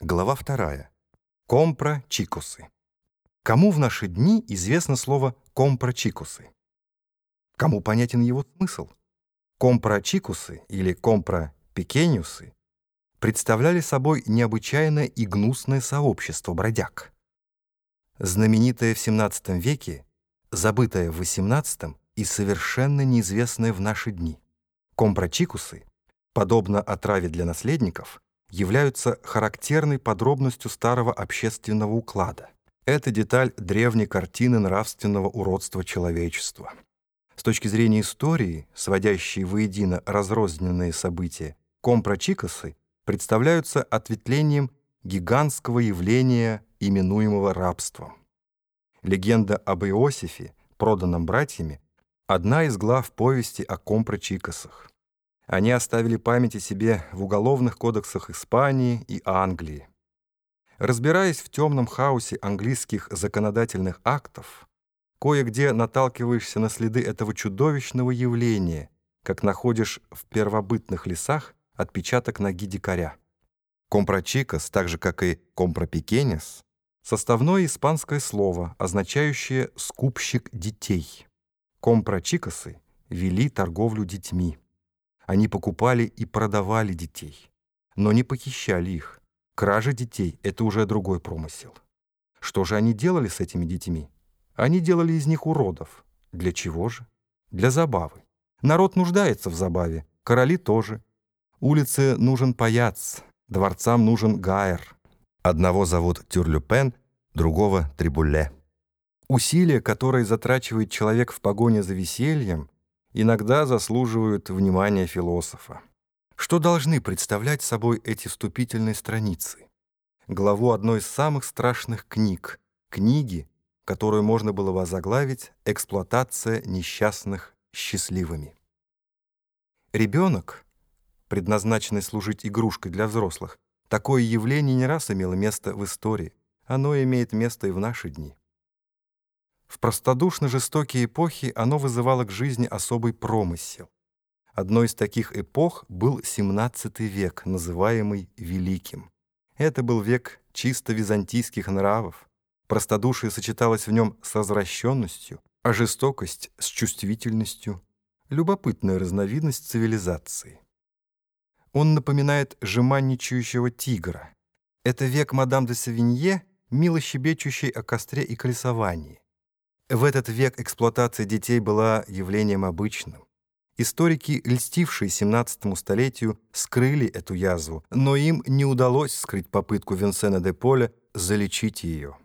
Глава вторая. Компра-чикусы. Кому в наши дни известно слово компра-чикусы? Кому понятен его смысл? Компра-чикусы или компра-пекениусы представляли собой необычайное и гнусное сообщество бродяг. Знаменитое в XVII веке, забытое в XVIII и совершенно неизвестное в наши дни. Компра-чикусы, подобно отраве для наследников, являются характерной подробностью старого общественного уклада. Это деталь древней картины нравственного уродства человечества. С точки зрения истории, сводящей воедино разрозненные события, компрочикосы представляются ответвлением гигантского явления, именуемого рабством. Легенда об Иосифе, проданном братьями, одна из глав повести о компрочикосах. Они оставили память о себе в уголовных кодексах Испании и Англии. Разбираясь в темном хаосе английских законодательных актов, кое-где наталкиваешься на следы этого чудовищного явления, как находишь в первобытных лесах отпечаток ноги дикаря. Компрочикос, так же как и компропикенес, составное испанское слово, означающее «скупщик детей». Компрочикосы вели торговлю детьми. Они покупали и продавали детей, но не похищали их. Кража детей — это уже другой промысел. Что же они делали с этими детьми? Они делали из них уродов. Для чего же? Для забавы. Народ нуждается в забаве, короли тоже. Улице нужен паяц, дворцам нужен гайер. Одного зовут Тюрлюпен, другого — Трибуле. Усилия, которые затрачивает человек в погоне за весельем, иногда заслуживают внимания философа. Что должны представлять собой эти вступительные страницы? Главу одной из самых страшных книг, книги, которую можно было возоглавить «Эксплуатация несчастных счастливыми». Ребенок, предназначенный служить игрушкой для взрослых, такое явление не раз имело место в истории. Оно имеет место и в наши дни. В простодушно жестокие эпохи оно вызывало к жизни особый промысел. Одной из таких эпох был XVII век, называемый Великим. Это был век чисто византийских нравов. Простодушие сочеталось в нем с развращенностью, а жестокость — с чувствительностью. Любопытная разновидность цивилизации. Он напоминает жеманничающего тигра. Это век мадам де Савинье, мило щебечущей о костре и колесовании. В этот век эксплуатация детей была явлением обычным. Историки, льстившие 17 столетию, скрыли эту язву, но им не удалось скрыть попытку Винсена де Поля залечить ее.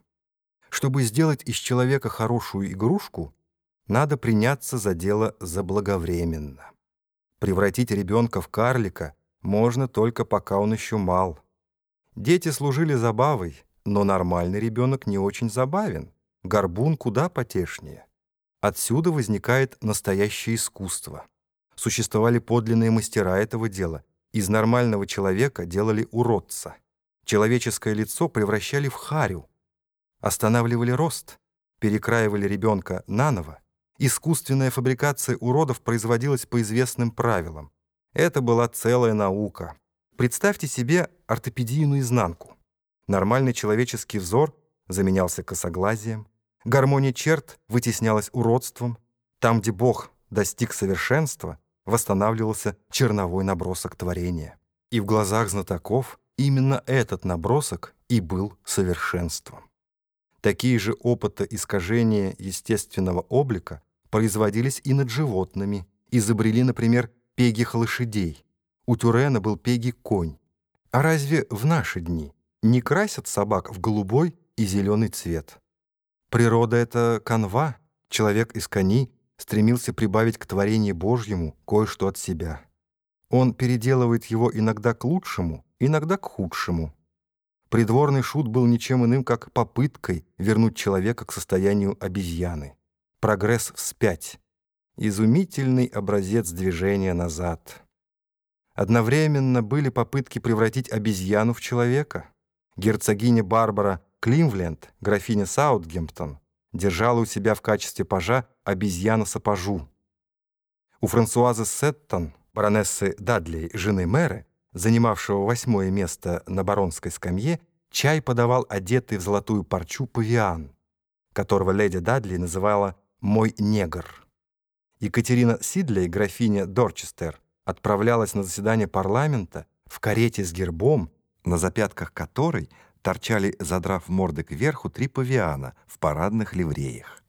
Чтобы сделать из человека хорошую игрушку, надо приняться за дело заблаговременно. Превратить ребенка в карлика можно только пока он еще мал. Дети служили забавой, но нормальный ребенок не очень забавен. Горбун куда потешнее. Отсюда возникает настоящее искусство. Существовали подлинные мастера этого дела. Из нормального человека делали уродца. Человеческое лицо превращали в харю. Останавливали рост, перекраивали ребенка наново. Искусственная фабрикация уродов производилась по известным правилам. Это была целая наука. Представьте себе ортопедию наизнанку. Нормальный человеческий взор заменялся косоглазием, Гармония черт вытеснялась уродством. Там, где Бог достиг совершенства, восстанавливался черновой набросок творения. И в глазах знатоков именно этот набросок и был совершенством. Такие же опыты искажения естественного облика производились и над животными. Изобрели, например, пегих лошадей. У Тюрена был пегий конь. А разве в наши дни не красят собак в голубой и зеленый цвет? Природа — это канва, человек из кони стремился прибавить к творению Божьему кое-что от себя. Он переделывает его иногда к лучшему, иногда к худшему. Придворный шут был ничем иным, как попыткой вернуть человека к состоянию обезьяны. Прогресс вспять. Изумительный образец движения назад. Одновременно были попытки превратить обезьяну в человека. Герцогиня Барбара Климвленд, графиня Саутгемптон, держала у себя в качестве пажа обезьяну-сапожу. У Франсуазы Сеттон, баронессы Дадлей, жены мэра, занимавшего восьмое место на баронской скамье, чай подавал одетый в золотую парчу павиан, которого леди Дадли называла «мой негр». Екатерина Сидлей, графиня Дорчестер, отправлялась на заседание парламента в карете с гербом, на запятках которой торчали, задрав морды кверху, три павиана в парадных ливреях.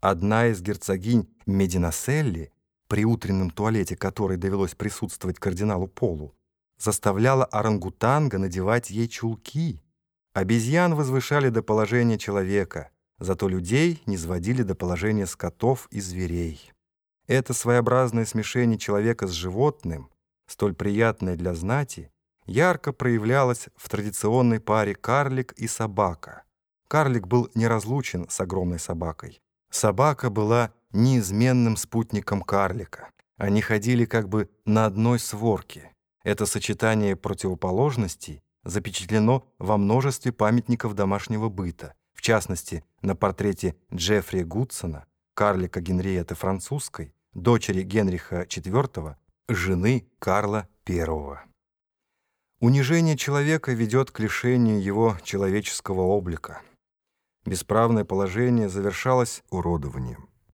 Одна из герцогинь Мединаселли, при утреннем туалете которой довелось присутствовать кардиналу Полу, заставляла орангутанга надевать ей чулки. Обезьян возвышали до положения человека, зато людей не сводили до положения скотов и зверей. Это своеобразное смешение человека с животным, столь приятное для знати, ярко проявлялось в традиционной паре карлик и собака. Карлик был неразлучен с огромной собакой. Собака была неизменным спутником карлика. Они ходили как бы на одной сворке. Это сочетание противоположностей запечатлено во множестве памятников домашнего быта, в частности, на портрете Джеффри Гудсона, карлика Генриетты Французской, дочери Генриха IV, жены Карла I. Унижение человека ведет к лишению его человеческого облика. Бесправное положение завершалось уродованием.